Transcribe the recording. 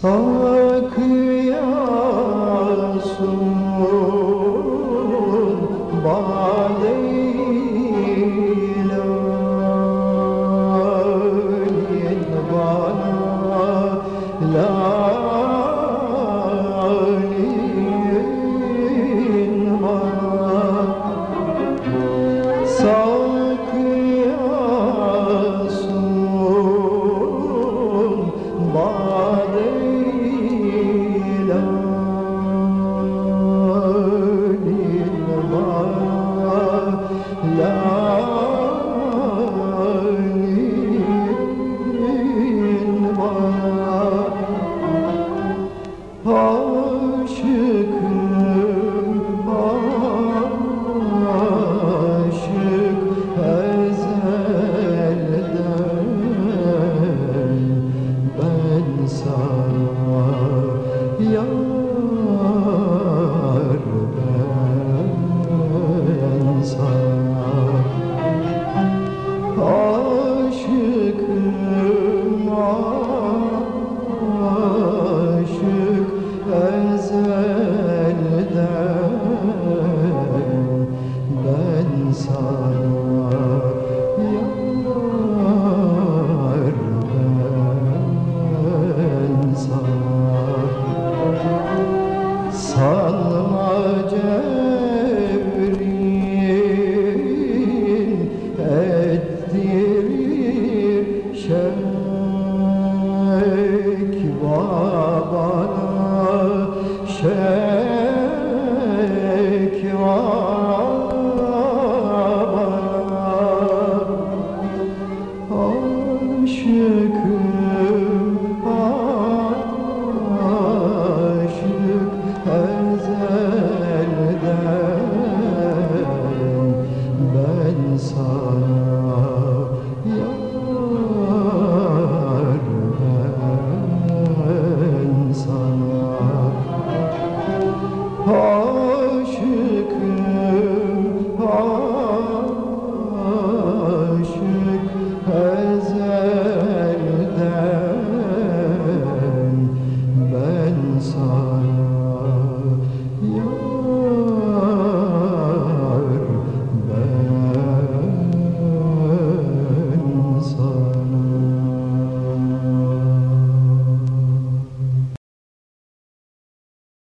Sakıyorsun Badeyleyin bana Lalin bana Sakıyorsun Badeylin Sanma cevrin